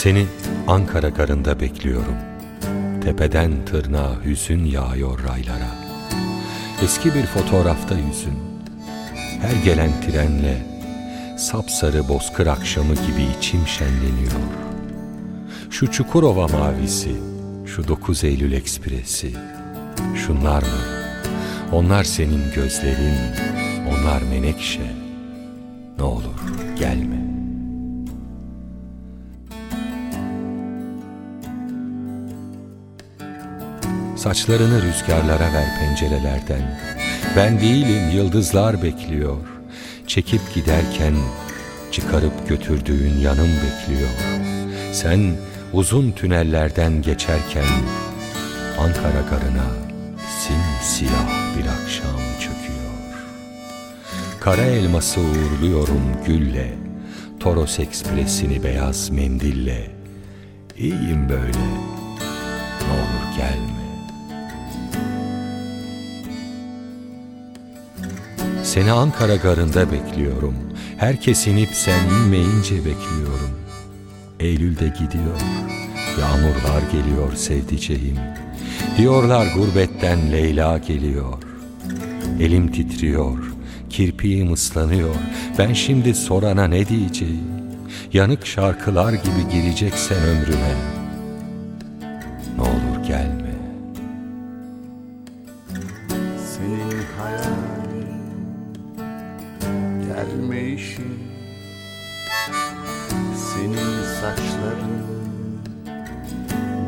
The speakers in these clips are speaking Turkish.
Seni Ankara garında bekliyorum. Tepeden tırnağa hüzün yağıyor raylara. Eski bir fotoğrafta yüzün. Her gelen trenle sapsarı bozkır akşamı gibi içim şenleniyor. Şu Çukurova mavisi, şu 9 Eylül ekspresi. Şunlar mı? Onlar senin gözlerin, onlar menekşe. Ne olur gelme. Saçlarını rüzgarlara ver pencerelerden. Ben değilim yıldızlar bekliyor. Çekip giderken çıkarıp götürdüğün yanım bekliyor. Sen uzun tünellerden geçerken Ankara garına simsiyah bir akşam çöküyor. Kara elması uğurluyorum gülle, Toros ekspresini beyaz mendille. İyiyim böyle, ne olur gelme. Seni Ankara garında bekliyorum. Herkes inip sen inmeyince bekliyorum. Eylül'de gidiyor. Yağmurlar geliyor sevdiceğim. Diyorlar gurbetten Leyla geliyor. Elim titriyor. Kirpiğim ıslanıyor. Ben şimdi sorana ne diyeceğim? Yanık şarkılar gibi gireceksen ömrüme. Ne olur gelme. Senin hayalin gelmeyişin Senin saçların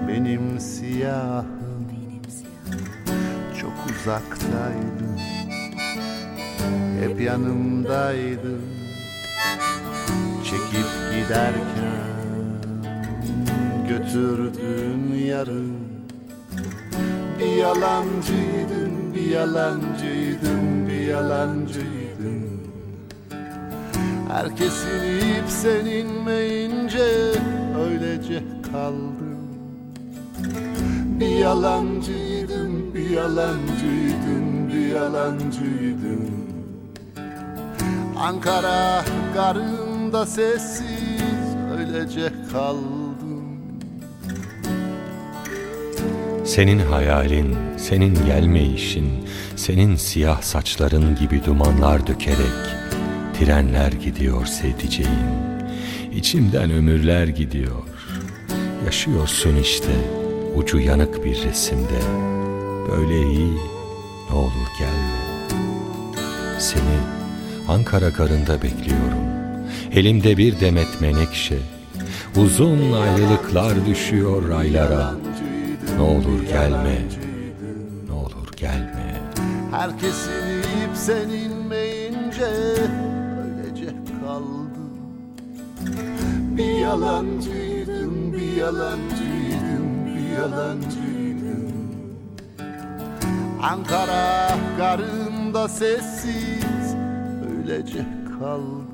benim siyahım. Çok uzaktaydın Hep yanımdaydın Çekip giderken Götürdün yarın bir yalancıydın, bir yalancıydın, bir yalancıydın Herkesin ip sen inmeyince öylece kaldım. Bir yalancıydın, bir yalancıydın, bir yalancıydın Ankara garında sessiz öylece kaldım. Senin hayalin, senin gelmeyişin, senin siyah saçların gibi dumanlar dökerek trenler gidiyor sevdiceğim. İçimden ömürler gidiyor. Yaşıyorsun işte ucu yanık bir resimde. Böyle iyi, ne olur gelme. Seni Ankara garında bekliyorum. Elimde bir demet menekşe. Uzun ayrılıklar düşüyor raylara. Ne olur gelme, ne olur gelme. Herkesin ip sen inmeyince Bir yalancıydın, bir yalancıydın, bir yalancıydın Ankara garında sessiz öylece kaldım